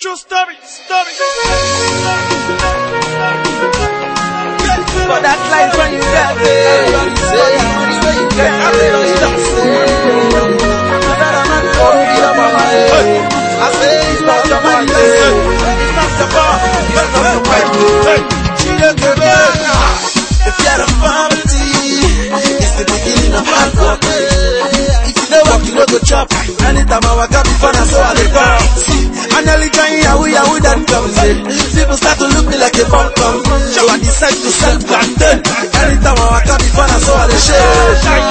True story, story. But that life when you get it, say, you get it, they don't stop. I it's not your money, It's not your fault. it's not your me. If you're a family, it's the beginning of hard work. If you don't you don't chop. Anytime I wake up before I so I dey nearly join Yahoo Yahoo that comes in. People start to look me like a bum bum. So I decide to sell plantain. Anytime I up before I so I dey share. Thank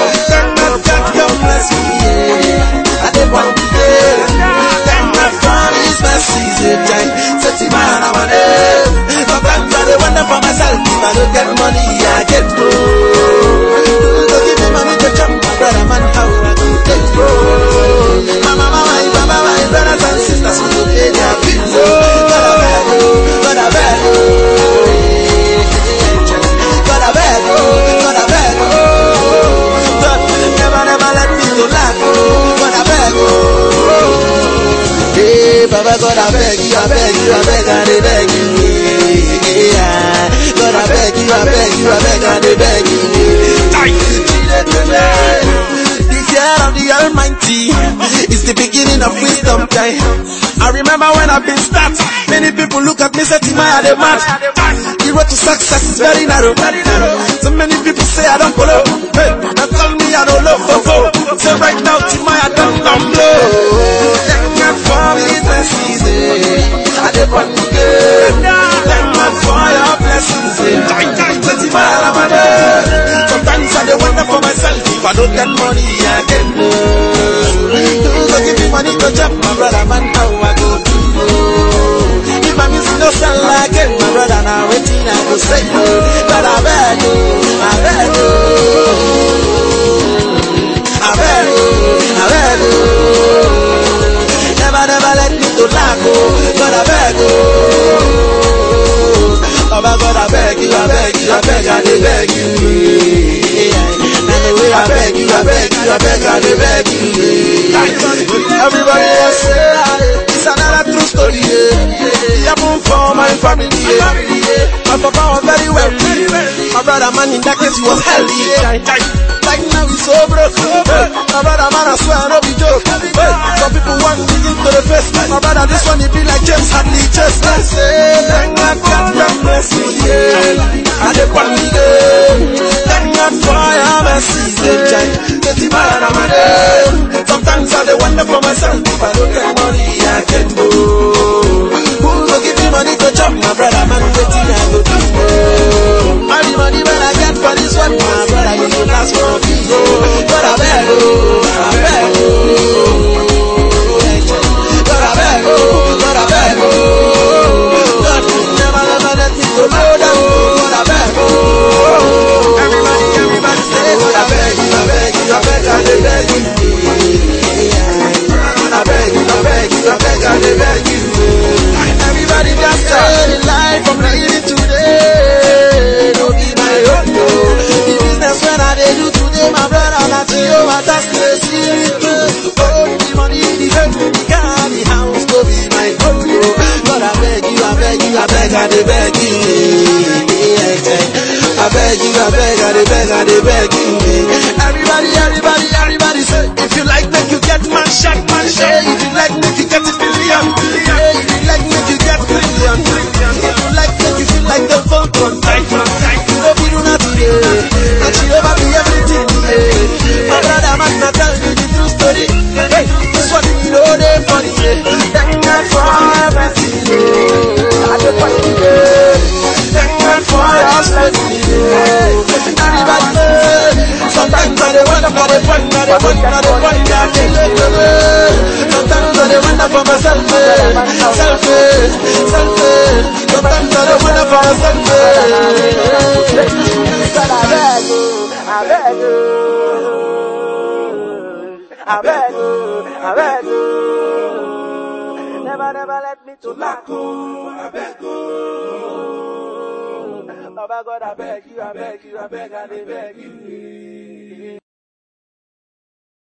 Baba, God, I beg you, I beg you, I beg, I beg you. God, I beg you, I beg you, I beg, I beg you. The fear of the Almighty is the beginning of wisdom time. I remember when I've been start, many people look at me say, Timaya, the mad. The road to success is very narrow. So many people say I don't follow. Hey, they tell me I don't love for foe. So right now, Timaya don't come eh. I dey want to get. Thank God for blessings. in. Twenty Timaya, I'm a. Sometimes I dey wonder for myself if I don't get money, again. get. You go give me money to jump my brother, man, how I go do? If I miss no sell again, my brother, now waiting I go say no. But I beg you, I beg you. I beg you, I beg you. Never, never let me to lack, oh. But I beg you. Baba God, I beg you, I beg you, I beg, I beg you. Yeah. And the way I beg you, I beg you, I beg, I beg you. Yeah. Everybody else say, ah, it's another true story. Yeah. It happened for my family. Yeah. My papa was very wealthy. My brother man in that he was healthy. Yeah. Like now he's so broke. Hey, my brother man, I swear no be joke. Hey, some people want dig into the face. My brother, this one he be like James Hadley. Just I say, thank God, God, God bless me. Yeah, I dey want me yeah. Thank God for your mercy. Yeah, Say, man, I'm a. Sometimes I wonder for myself if I don't get money, I can go. Who go give me money to chop my brother man? Waiting I go do. I beg you, I beg, I beg, I beg. Everybody, everybody, everybody say, if you like, make you get man shot, man shot. If you like, make you get a billion, billion. Eh. eh, eh. I eh. Beg you, I beg you. You, you. Never, never let me to oh, I beg you. I beg you, I beg you, I beg you.